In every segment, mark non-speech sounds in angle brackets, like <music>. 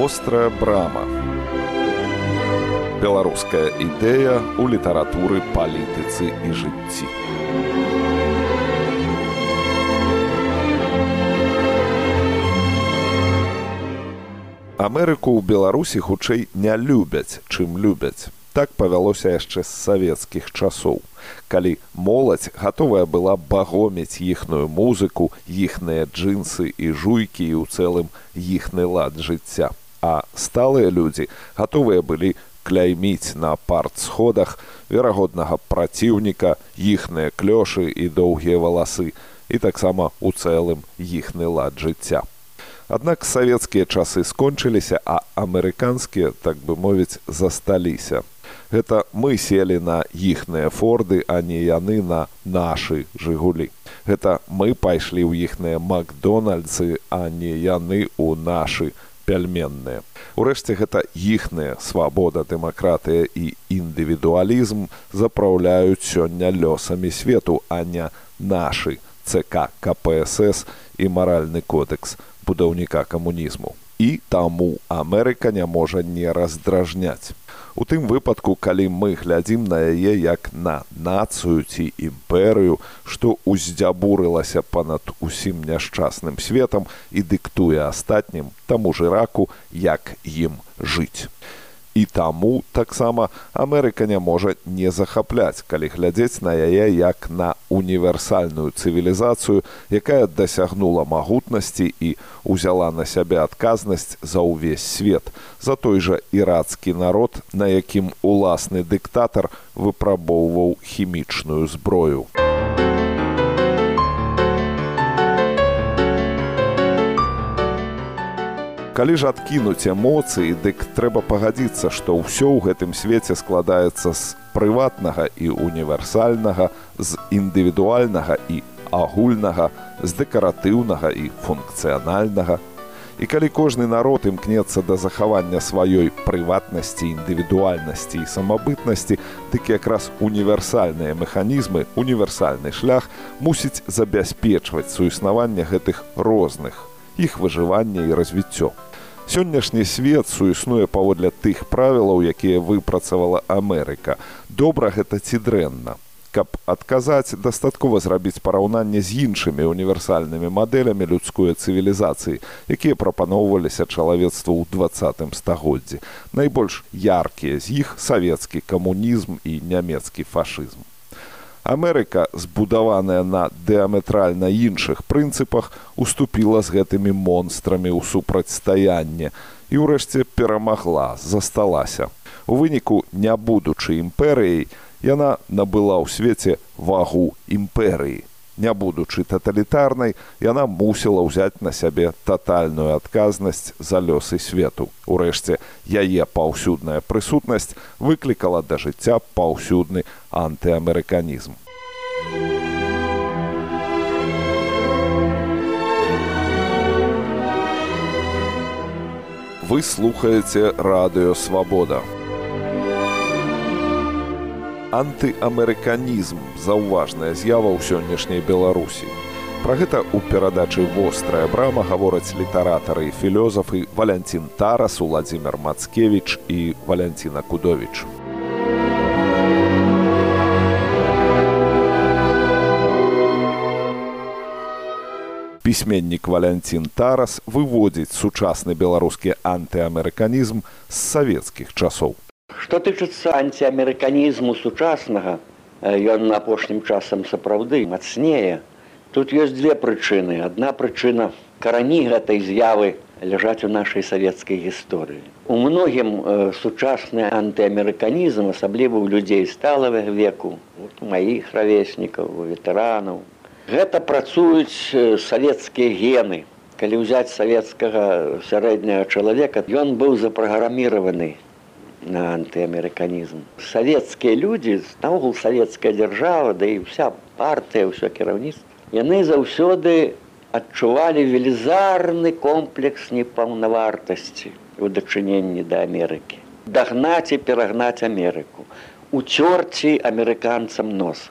вострая брама. Беларуская ідэя ў літаратуры палітыцы і жыцці. Амерыку ў беларусі хутчэй не любяць чым любяць. Так павялося яшчэ з савецкіх часоў калі моладзь гатовая была багоміць іхную музыку іхныя джинсы і жуйкі і ў цэлым іхны лад жыцця а сталыя людзі гатовыя былі кляйміць на партсходах верагоднага праціўніка іхныя клёшы і доўгія валасы і таксама у цэлым іхны лад жыцця. Аднак савецкія часы скончыліся, а амерыканскія, так бы мовіць, засталіся. Гэта мы селі на іхныя форды а не яны на нашы жыгулі. Гэта мы пайшлі ў іхныя макдональдсы а не яны ў нашы пяльменныя урэшце гэта іхная свабода дэмакратыя і індывідуалізм запраўляюць сёння лёсамі свету а не нашы цк кпсс і маральны кодэкс будаўніка камунізму. І таму амерыка не можа не раздражняць У тым выпадку, калі мы глядзім на яе як на нацыю ці імперыю, што ўздзябурылася панад усім няшчасным светам і дыктуе астатнім таму ж раку, як ім жыць і таму таксама Амерыка не можа не захапляць, калі глядзець на яе як на універсальную цывілізацыю, якая дасягнула магутнасці і узяла на сябе адказнасць за ўвесь свет, за той жа ірацкі народ, на якім уласны дыктатар выпрабоўваў хімічную зброю. Калі ж адкінуць эмоцыі дык трэба пагадзіцца што ўсё ў гэтым свеце складаецца з прыватнага і універсальнага з індывідуальнага і агульнага з дэкаратыўнага і функцыянальнага. І калі кожны народ імкнецца да захавання сваёй прыватнасці індывідуальнасці і самабытнасці дык якраз універсальныя механізмы універсальны шлях мусіць забяспечваць суіснаванне гэтых розных іх выжывання і развіццё сённяшні свет суіснуе паводле тых правілаў якія выпрацавала амерыка. Добра гэта ці дрэнна? Каб адказаць дастаткова зрабіць параўнанне з іншымі універсальнымі мадэлямі людской цывілізацыі якія прапаноўваліся чалавецтву ў двадцатым стагоддзі. Найбольш яркія з іх савецкі камунізм і нямецкі фашызм Амерыка, збудаваная на дыаметральна іншых прынцыпах, уступіла з гэтымі монстрамі ў супрацьстаянне і ўрэшце перамагла, засталася. У выніку, не будучы імперыяй, яна набыла ў свеце вагу імперыі не будучы таталітарнай, яна мусіла ўзяць на сябе татальную адказнасць за лёсы свету. Урэшце яе паўсюдная прысутнасць выклікала да жыцця паўсюдны антыамерыканізм. Вы слухаеце радыёвабода антыамерыканізм заўважная з'ява ў сённяшняй беларусі. Пра гэта ў перадачы вострая брама гавораць літаратары і філёзафы валянцін тарас владимир мацкевич і валянціна кудович пісьменнік валянцін тарас выводзіць сучасны беларускі антыамерыканізм з савецкіх часоў Што тычыцца антиамерыканізму сучаснага, ён апошнім часам сапраўды мацнее. Тут ёсць две прычыны. Адна прычына карані гэтай з'явы ляжаць у нашай савецкай гісторыі. У многім э, сучасны антыамерыканізм, асабліва ў людзей сталавага веку, маіх равеснікаў, ветэранаў. Гэта працуюць савецкія гены. Калі ўзяць савецкага сярэдняга чалавека, ён быў запраграміраваны на антыамерыканізм. Савецкія людзі, наогул савецкая дзяржава, да і вся партыя, ўсё кіраўніцтва. Яны заўсёды адчувалі велізарны комплекс непаўнавартасці у дачыненні да Амерыкі. Дагнаць і перагнаць Амерыку, уцёрці амерыканцам нос.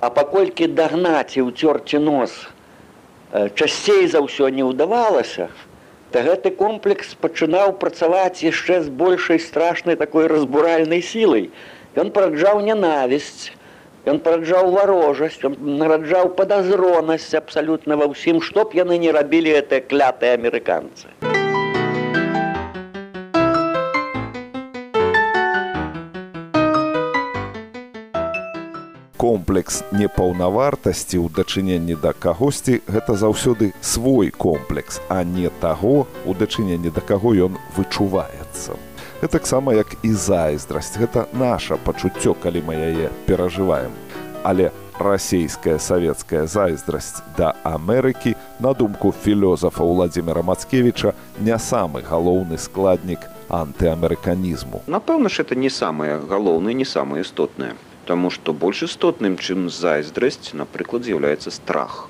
А паколькі дагнаць і ўцёрці нос часцей за ўсё не ўдавалася, то гэты комплекс пачынаў працаваць яшчэ з большай страшнай такой разбуральнай сілай. Ён праджаў нянавісць, Ён параджаў варожасць, ён нараджаў падазронасць абсалютна ва ўсім, што б яны не рабілі гэтыя клятыя амерыканцы. Комплекс непаўнавартасці ў дачыненні да кагосьці гэта заўсёды свой комплекс, а не таго, у дачыненні да каго ён вычуваецца. Гэтаксама як і зайздрасць, гэта наша пачуццё, калі мы яе перажываем. Але расійская савецкая зайздрасць да Амерыкі, на думку філёзафа Владзіміра Мацкевіча, не самы галоўны складнік антыамерыканізму. Напэўна ж, это не самае галоўнае, не самае істотнае. Таму што больш істотным, чым зайздрасць, напрыклад, з'яўляецца страх.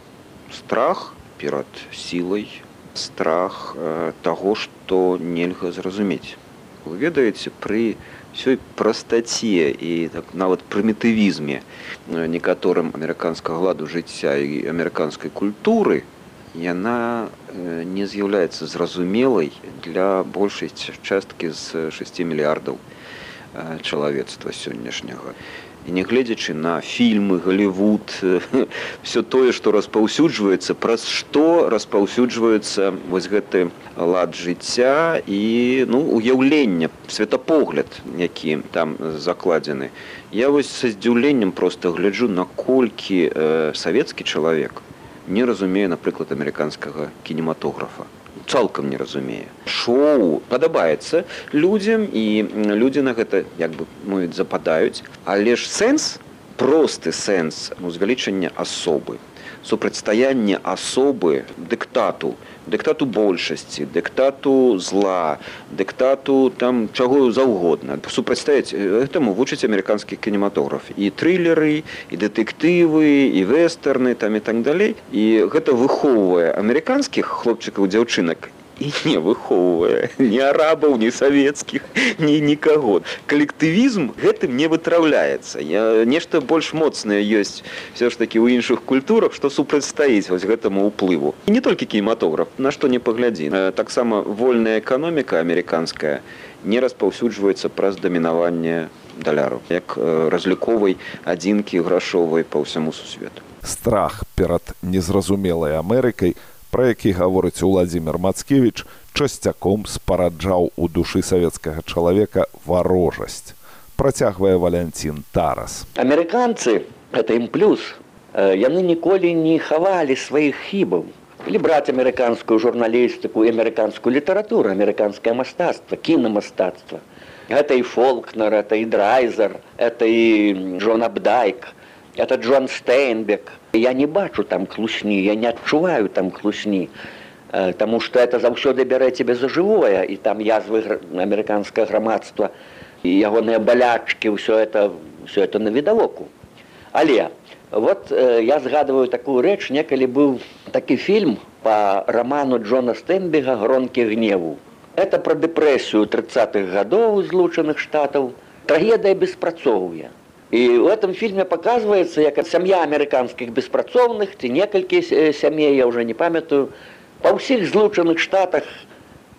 Страх перад сілай, страх э, таго, што нельга зразумець вы ведаеце пры ўсёй прастаце і так, нават прымітывізме некаторым амерыканскага ладу жыцця і амерыканскай культуры яна не з'яўляецца зразумелай для большай часткі з 6 мільярдаў чалавецтва сённяшняга і нягледзячы на фільмы галівуд <laughs> все тое што распаўсюджваецца праз што распаўсюджваецца вось гэты лад жыцця і ну уяўлення светапогляд які там закладзены. Я вось са здзіўленнем просто гляджу наколькі э, савецкі чалавек не разумее напрыклад амерыканскага кінематографа цалкам не разумее шоу падабаецца людзям і людзі на гэта як бы мовіць западаюць. Але ж сэнс просты сэнс узвялічання асобы супрацьстаянне асобы дыктату дыктату большасці дыктату зла дыктату там чаго заўгодна. Супрацьстаяць гэтаму вучыць амерыканскі кінематограф. І трылеры і дэтэктывы і вестэрны там і так далей. І гэта выхоўвае амерыканскіх хлопчыкаў дзяўчынак і не выхоўвае ні арабаў ні савецкіх ні нікаго калектывізм гэтым не вытраўляецца я нешта больш моцнае ёсць все ж таки ў іншых культурах што супрацьстаіць вось гэтаму ўплыву і не толькі кінематограф на што не паглядзі таксама вольная эканоміка амерыканская не распаўсюджваецца праз дамінаванне даляру як разліковай адзінкі грашовай па ўсяму сусвету страх перад незразумелай амерыкай пра які гаворыць уладзімир мацкевич часцяком спараджаў у душы савецкага чалавека варожасць. Працягвае валянцін тарас. Амерыканцы это ім плюс яны ніколі не хавалі сваіх хібаў. Или браць амерыканскую журналістыку амерыканскую літаратуру амерыканскае мастацтва кінамастацтва это і фолкнер это і драйзер это і джон абдайк это джон стейнбек я не бачу там клусні я не адчуваю там клусні э, Таму что это заўсёды бярэ тебе за жывое і там язвы амерыканскае грамадства і ягоныя балячки ўсё это все это на відавоку але вот э, я згадываю такую рэч некалі быў такі фільм по роману джона стэнбега гронкі гневу это про дэпрэсію тридцатых гадоў злучаных штатаў. Трагедыя беспрацоўя І в этом фильме показывается, як сям'я амерыканскіх беспрацоўных ці некалькі сямей я уже не памятаю па ўсіх злучаных штатах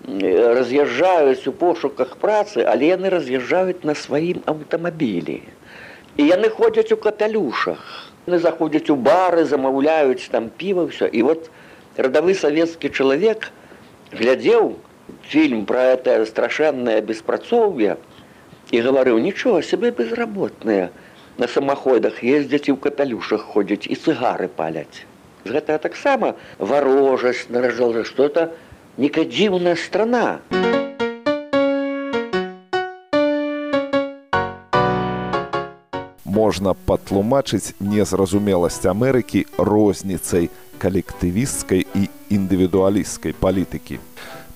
раз'язджаюць у пошуках працы, але яны раз'язджаюць на сваім аўтамабілі. І яны ходзяць у каталюшах. Яны заходзяць у бары, замаўляюць там піва ўсё. І вот радавы савецкі чалавек глядзеў фільм пра это страшэннае беспрацоўе, і гаварыў нічого сябе безработныя на самаходах ездзяць і ў каталюшах ходзяць і цыгары паляць з гэтага таксама варожасць наражал что это некадзіўная страна. Можна патлумачыць незразумеласць амерыкі розніцай калектывісцкай і індывідуалісцкай палітыкі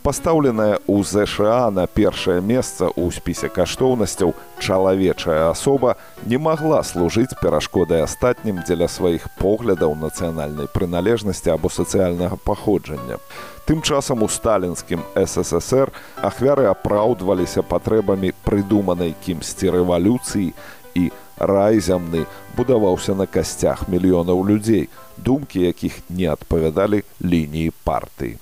пастаўленая ў ЗША на першае месца ў спісе каштоўнасцяў чалавечая асоба не магла служыць перашкодай астатнім дзеля сваіх поглядаў нацыянальнай прыналежнасці або сацыяльнага паходжання. Тым часам у сталінскім ССР ахвяры апраўдваліся патрэбамі прыдуманай кімсьці рэвалюцыі і рай зямны будаваўся на касцях мільёнаў людзей, думкі якіх не адпавядалі лініі партыі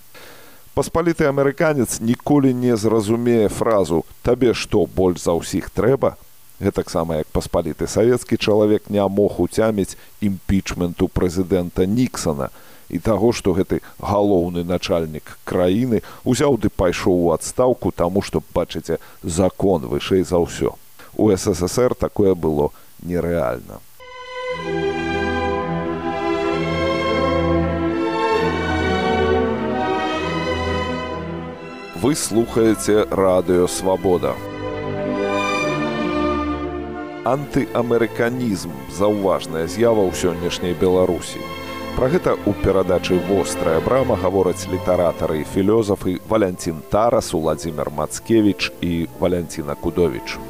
Паспаліты амерыканец ніколі не зразумее фразу табе што больш за ўсіх трэба? Гэтаксама як паспаліты савецкі чалавек не мог уцяміць імпічменту прэзідэнта ніксона і таго што гэты галоўны начальнік краіны узяў ды пайшоў у адстаўку таму што бачыце закон вышэй за ўсё. У ссср такое было нерэальна вы слухаеце радыё свабода антыамерыканізм заўважная з'ява ў сённяшняй беларусі. Пра гэта ў перадачы вострая брама гавораць літаратары і філёзафы валянцін тарас уладзімир мацкевич і валянціна кудович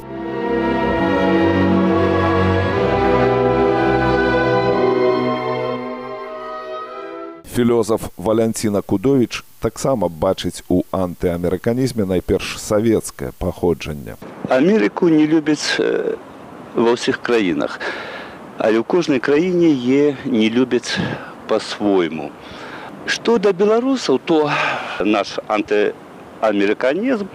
філёзаф валянціна кудович таксама бачыць у антыамерыканізме найперш савецкае паходжанне. Амерыку не любяць ва ўсіх краінах але ў кожнай краіне е не любяць по-свойму што да беларусаў то наш антыамерыканізм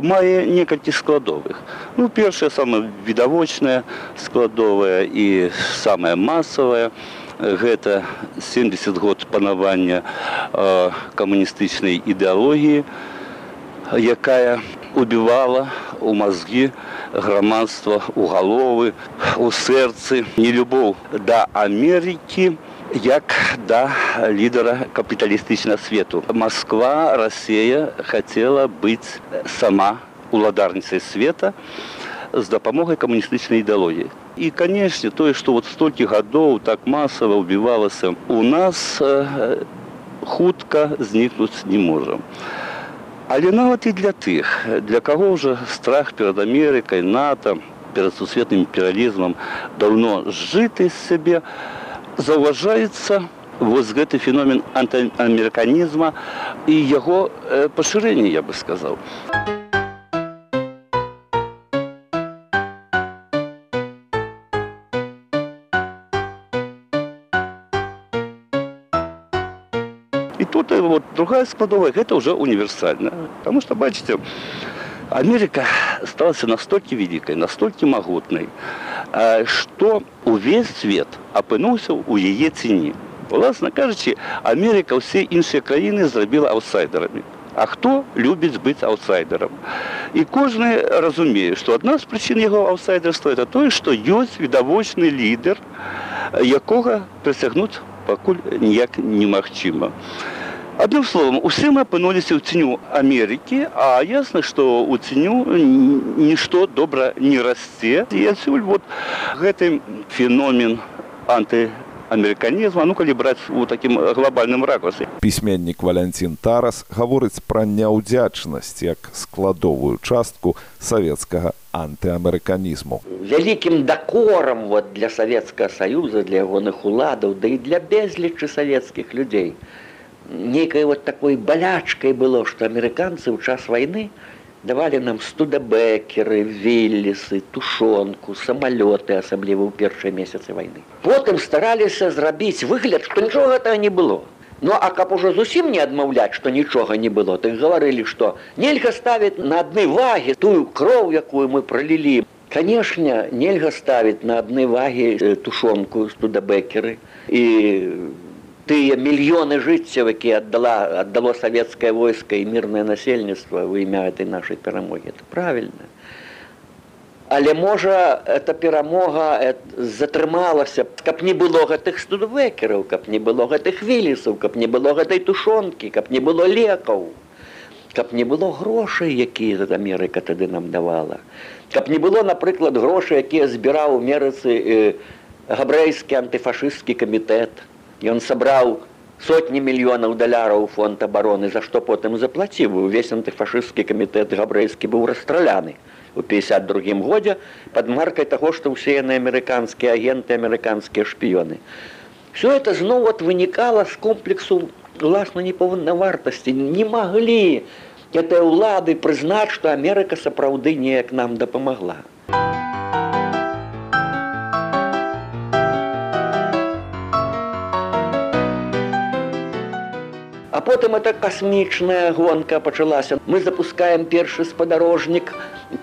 мае некалькі складовых. Ну першае самае відавочная складовая і самая масавая гэта 70 год панавання камуністычнай ідэалогіі якая убівала у мазгі грамадства у галовы у сэрцы. Нелюбоў да Амерыкі як да лідара капіталістычна свету. Масква Расея хацела быць сама уладарніцай света з дапамогай камуністычнай ідэалогіі і канешне тое што вот столькі гадоў так масава ўбівалася у нас хутка знікнуць не можам але нават і для тых для каго ўжо страх перад амерыкай нато перад сусветным імперыялізмам даўно жыты з сябе заўважаецца вось гэты феномен антыамерыканізма і яго пашырэнне я бы сказаў тут вот другая складовая гэта ўжо універсальна потому что бачыце Америка сталася настолькі вялікай настолькі магутнай што увесь свет апынуўся ў яе цені уласна кажучы Америка ўсе іншыя краіны зрабіла аутсайдерамі А хто любіць быць аутсайдерам і кожны разумее што адна з прычын яго аутсайдерства это тое што ёсць відавочны лідар якога прысягнуць пакуль ніяк немагчыма. Адным словам, усе мы апынуліся ў ценю Амерыкі, а ясна, што ў ценю нішто добра не расце. І адсюль вот гэты феномен анты амерыканізма ну калі браць у такім глобальным ракурсе. Пісьменнік валянцін тарас гаворыць пра няўдзячнасць як складовую частку савецкага антыамерыканізму. Вялікім дакорам вот для савецкага саюза для ягоных уладаў да і для безлічы савецкіх людзей нейкай вот такой балячкай было што амерыканцы ў час вайны давалі нам студабекеры виллисы тушонку самалёты асабліва ў першыя месяцы вайны потым стараліся зрабіць выгляд што нічога гэта не было. Ну а каб ужо зусім не адмаўляць што нічога не было так гаварылі што нельга ставіць на адны вагі тую кроў якую мы пролілі канешне нельга ставіць на адны вагі тушонку студабекеры. І тыя мільёны жыццяў якія аддала аддало савецкае войска і мірнае насельніцтва ў імя этой нашай перамогі это правильно. Але можа эта перамога затрымалася каб не было гэтых студвекераў каб не было гэтых вілісаў каб не было гэтай тушонкі каб не было лекаў каб не было грошай якія за Амерыка тады нам давала. Каб не было напрыклад грошай якія збіраў у мерыцы э, габрэйскі антыфашысцкі камітэт Ён сабраў сотні мільёнаў даляраў фонд абароны, за што потым заплаціў увесь антыфашысцкі камітэт габрэйскі быў расстраляны у 52 годзе пад маркай таго, што ўсе яны амерыканскія агенты амерыканскія шпіёны. Все это зноў от вынікала з комплексу уласна непаўнавартасці не маглі этой ўлады прызнаць, што Амерыка сапраўды неяк нам дапамагла. Потым эта касмічная гонка пачалася. Мы запускаем першы спадарожнік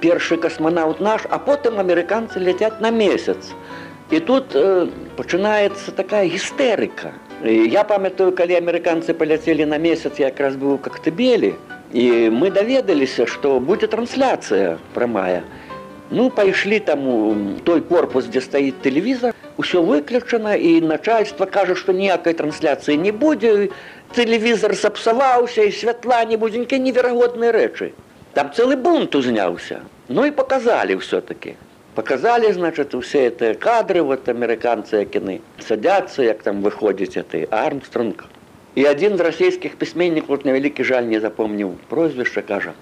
першы касманаўт наш а потым амерыканцы ляцяць на месяц. І тут э, пачынаецца такая гістэрыка. Я памятаю калі амерыканцы паляцелі на месяц якраз быў кактыбелі і мы даведаліся што будзе трансляцыя прамая. Ну пайшлі там той корпус дзе стаіць тэлевізор усё выключана і начальство кажа што ніякай трансляцыі не будзе тэлевізор сапсаваўся і святла не будзенькі неверагодныя рэчы. Там цэлы бунт узняўся. Ну і показалі все-таки показалі значит усе это кадры вот амерыканцы як яны садятся як там выходзіць ты армстронг. І адзін з расійскіх пісьменнікаў вот на вялікі жаль не запомніў прозвішча кажа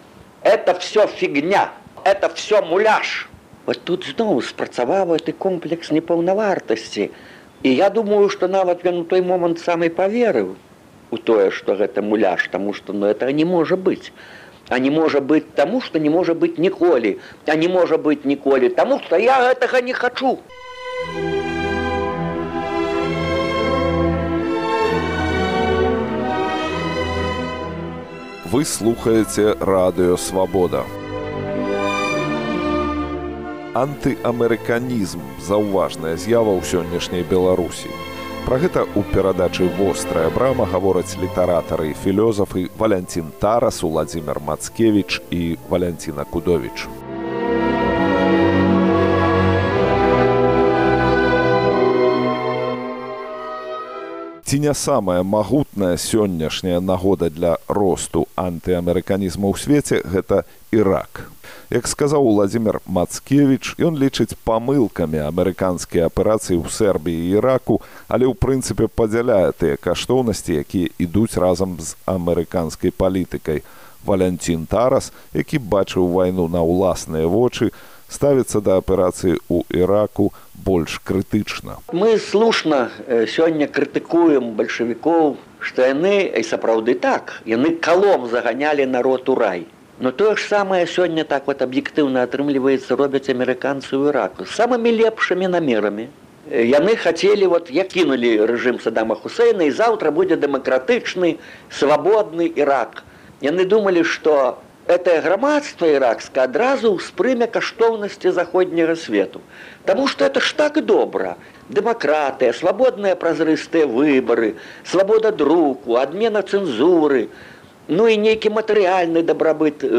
это все фігня это все муляж вот тут зноў спрацаваў ты комплекс непаўнавартасці. І я думаю что нават ён у той момант самый поверыў у тое что гэта муляж тому что ну это не можа быть а не можа быть таму что не можа быть ніколі. А не можа быть ніколі таму что я гэтага не хочу вы слухаеце радыё свабода. Антыамерыканізм заўважная з'ява ў сённяшняй беларусі Пра гэта ў перадачы вострая брама гавораць літаратары і філёзафы Валянцін Тарас, Уладзімир Мацкевіч і Валянціна Кудовіч. Ці не самая магутная сённяшняя нагода для росту антыамерыканізму ў свеце гэта Ірак. Як сказаў Владзімир Мацкевіч, ён лічыць памылкамі амерыканскія аперацыі ў Сербіі і Іраку, але ў прынцыпе падзяляе тыя каштоўнасці, якія ідуць разам з амерыканскай палітыкай. Валянцін Тарас, які бачыў вайну на ўласныя вочы, ставіцца да аперацыі ў Іраку больш крытычна. Мы слушна сёння крытыкуем бальшавікоў, што яны і сапраўды так, яны калом заганялі народ у рай. Но тое ж самае сёння так вот аб'ектыўна атрымліваецца робяць амерыканцы ў іраку самымі лепшымі намерамі. Яны хацелі вот я кінулі рэжым садама хусейна і заўтра будзе дэмакратычны свабодны ірак. Яны думалі, што это грамадства іракска адразу ўспрыме каштоўнасці заходняга свету. Таму што это ж так добра. Дэмакратыя, свабодныя празрыстыя выбары, свабода друку, адмена цэнзуры, ну і нейкі матэрыяльны дабрабыт э,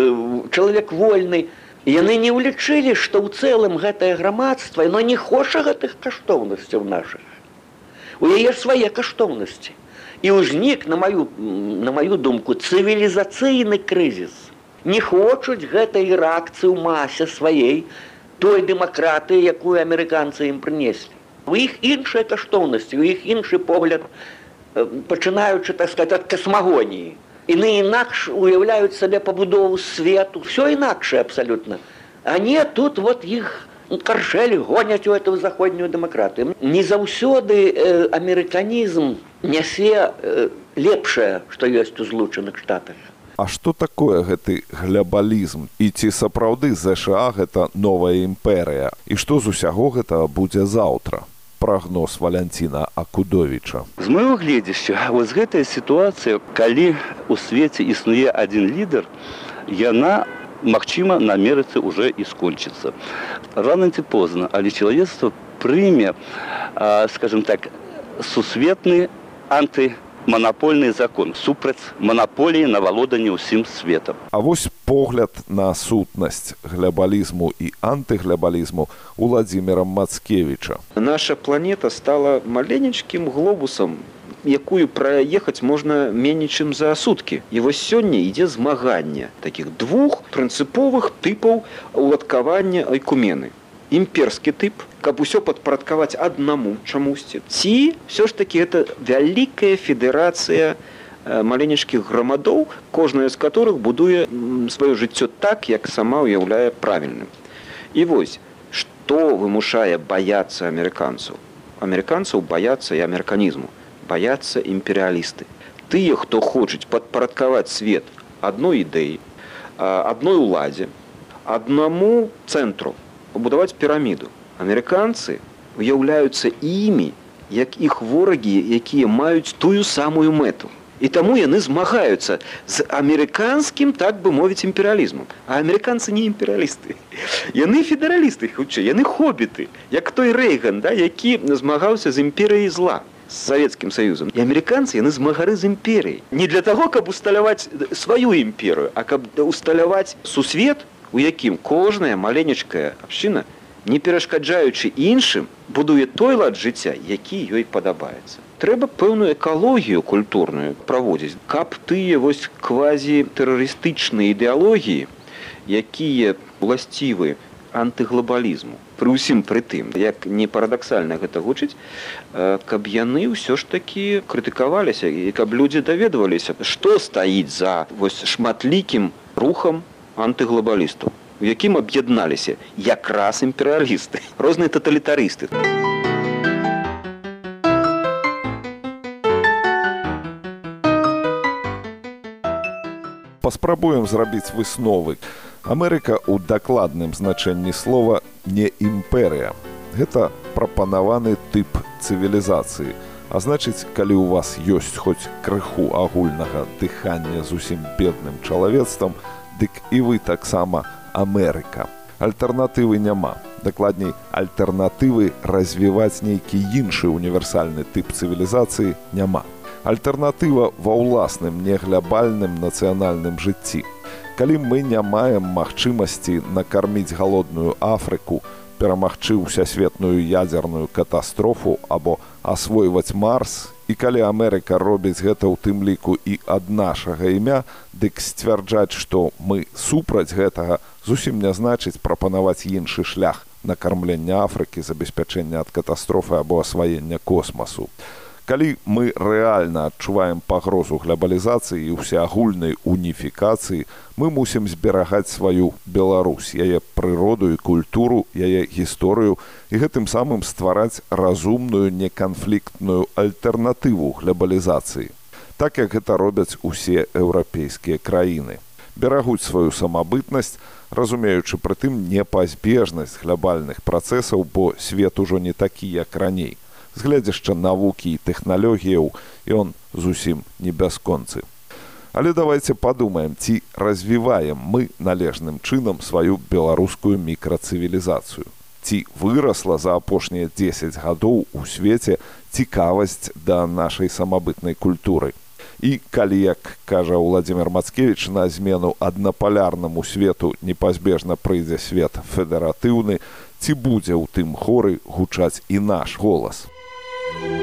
чалавек вольны. Яны не ўлічылі што ў цэлым гэтае грамадства но не хоча гэтых каштоўнасцяў наших у яе ж свае каштоўнасці. І ўзнік на маю на маю думку цывілізацыйны крызіс не хочуць гэтай рэакцыі ў масе сваей той дэмакратыі якую амерыканцы ім прынеслі. У іх іншыя каштоўнасці у іх іншы погляд э, пачынаючы так сказать ад касмагоніі. Іны інакш уяўляюць сабе пабудову свету. Все інакшае абсалютна. А не тут вот іх каршэлі гоняць у эту заходнюю дэмакратыю. Не заўсёды э, амерыканізм нясе э, лепшае што ёсць у злучаных штатах А што такое гэты глябалізм? І ці сапраўды ЗША гэта новая імперыя? І што з усяго гэта будзе заўтра? Прагноз валянціна акудовіча. З моего гледзяща вот гэтая сітуацыя калі у свеце існуе адзін лідар яна магчыма намерыцца уже і скончыцца. Рано ці позна але чалавецтва прыме скажем так сусветны анты манапольны закон. Супраць манаполіі на валоданне ўсім светам А вось погляд на сутнасць глябалізму і антыглябалізму уладзімірам мацкевіча. Наша планета стала маленечкім глобусам якую праехаць можна меней чым за суткі і вось сёння ідзе змаганне таких двух прынцыповых тыпаў уладкавання айкумены імперскі тып каб усё падпарадкаваць аднаму чамусьці. Ці все ж таки это вялікая федэрацыя маленечкіх грамадоў кожная з которых будуе сваё жыццё так як сама ўяўляе правільным. І вось што вымушае баяцца амерыканцаў? Амерыканцаў баяцца і амерыканізму баяцца імперыялісты. Тыя хто хочуць падпарадкаваць свет адной ідэі адной уладзе аднаму цэнтру пабудаваць піраміду амерыканцы выяўляюцца імі як іх ворагі якія маюць тую самую мэту. І таму яны змагаюцца з амерыканскім так бы мовіць імперыялізмам. А амерыканцы не імперыялісты. Яны федэралісты хутчэй, яны хобіты, як той рэйган, да, які змагаўся з імперыяй зла з савецкім саюзам. І амерыканцы яны змагары з імперыяй. Не для таго каб усталяваць сваю імперыю а каб усталяваць сусвет у якім кожная маленечкая абшчына не перашкаджаючы іншым будуе той лад жыцця які ёй падабаецца. Трэба пэўную экалогію культурную праводзіць каб тыя вось квазі тэрарыстычныя ідэалогіі якія уласцівы антыглобалізму пры ўсім пры тым як не парадаксальна гэта гучыць каб яны ўсё ж такі крытыкаваліся і каб людзі даведваліся што стаіць за вось шматлікім рухам антыглобалістаў у якім аб'ядналіся якраз імперыялісты розныя таталітарысты паспрабуем зрабіць высновы Амерыка ў дакладным значэнні слова не імперыя. Гэта прапанаваны тып цывілізацыі. А значыць, калі ў вас ёсць хоць крыху агульнага дыхання з усім бедным чалавецтвам, дык і вы таксама Амерыка. Альтэрнатывы няма. Дакладней, альтэрнатывы развіваць нейкі іншы універсальны тып цывілізацыі няма. Альтэрнатыва ва ўласным неглябальным нацыянальным жыцці калі мы не маем магчымасці накарміць галодную афрыку перамагчы ўсясветную ядзерную катастрофу або асвойваць марс і калі амерыка робіць гэта ў тым ліку і ад нашага імя дык сцвярджаць што мы супраць гэтага зусім не значыць прапанаваць іншы шлях накармлення афрыкі забеспячэння ад катастрофы або асваення космасу калі мы рэальна адчуваем пагрозу глябалізацыі і ўсеагульнай уніфікацыі, мы мусім зберагаць сваю Беларусь, яе прыроду і культуру, яе гісторыю і гэтым самым ствараць разумную неканфліктную альтэрнатыву глябалізацыі. Так як гэта робяць усе еўрапейскія краіны. Берагуць сваю самабытнасць, разумеючы прытым непазбежнасць глябальных працэсаў, бо свет ужо не такі, як раней з гледзяшча навукі і тэхналогіяў ён зусім не бясконцы. Але давайте падумаем, ці развіваем мы належным чынам сваю беларускую мікрацывілізацыю. Ці вырасла за апошнія 10 гадоў у свеце цікавасць да нашай самабытнай культуры. І калі, як кажа Владзімир Мацкевіч на змену аднапалярнаму свету непазбежна прыйдзе свет федэратыўны, ці будзе ў тым хоры гучаць і наш голас. thank you